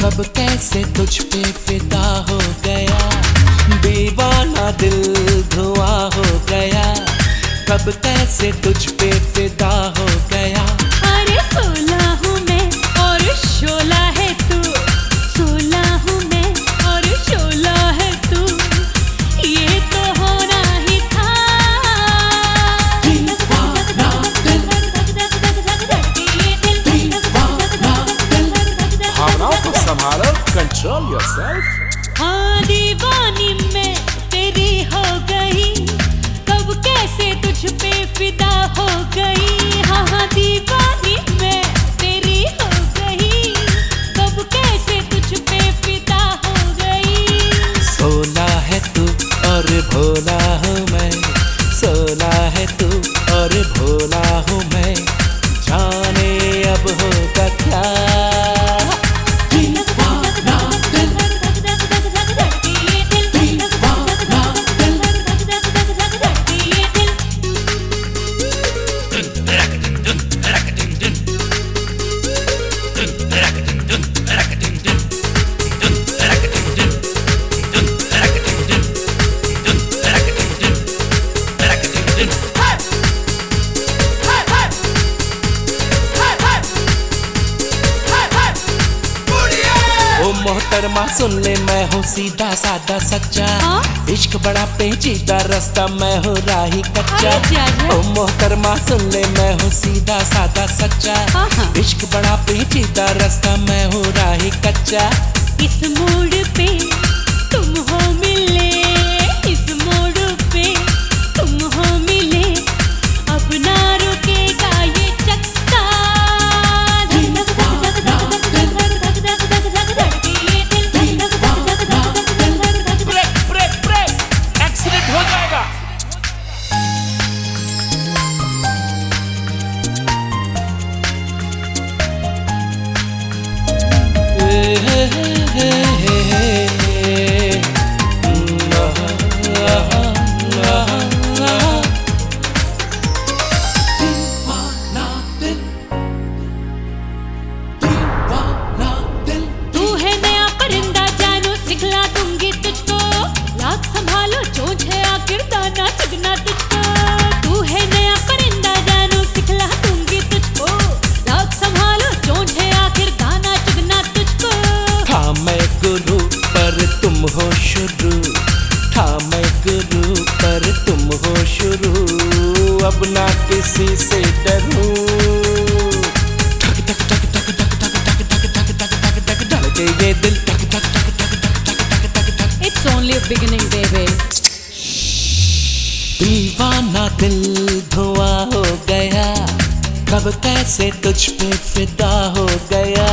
कब कैसे तुझ पे फिदा हो गया? दीवाना दिल धुआँ हो गया। कब कैसे तुझ पे कंट्रोल yourself. हाँ दीवानी मैं तेरी हो गई कब कैसे तुझ पे फिदा मोहतरमा सुन ले मैं हूँ सीधा साधा सच्चा। हाँ? इश्क बड़ा पेचीदा रास्ता मैं हूँ राही कच्चा। ओ मोहतरमा सुन ले मैं हूँ सीधा साधा सच्चा। हाँ, हाँ। इश्क बड़ा पेचीदा रास्ता मैं हूँ राही कच्चा। इस मोड़ पे तुम हो मिले अब ना किसी से डरूं। धक धक धक धक धक धक धक धक धक धक धक धक धड़के ये दिल धक धक धक धक धक धक धक धक इट्स ओनली बिगिनिंग बेबी दीवाना दिल धुआँ हो गया। कब कैसे तुझ पे फिदा हो गया?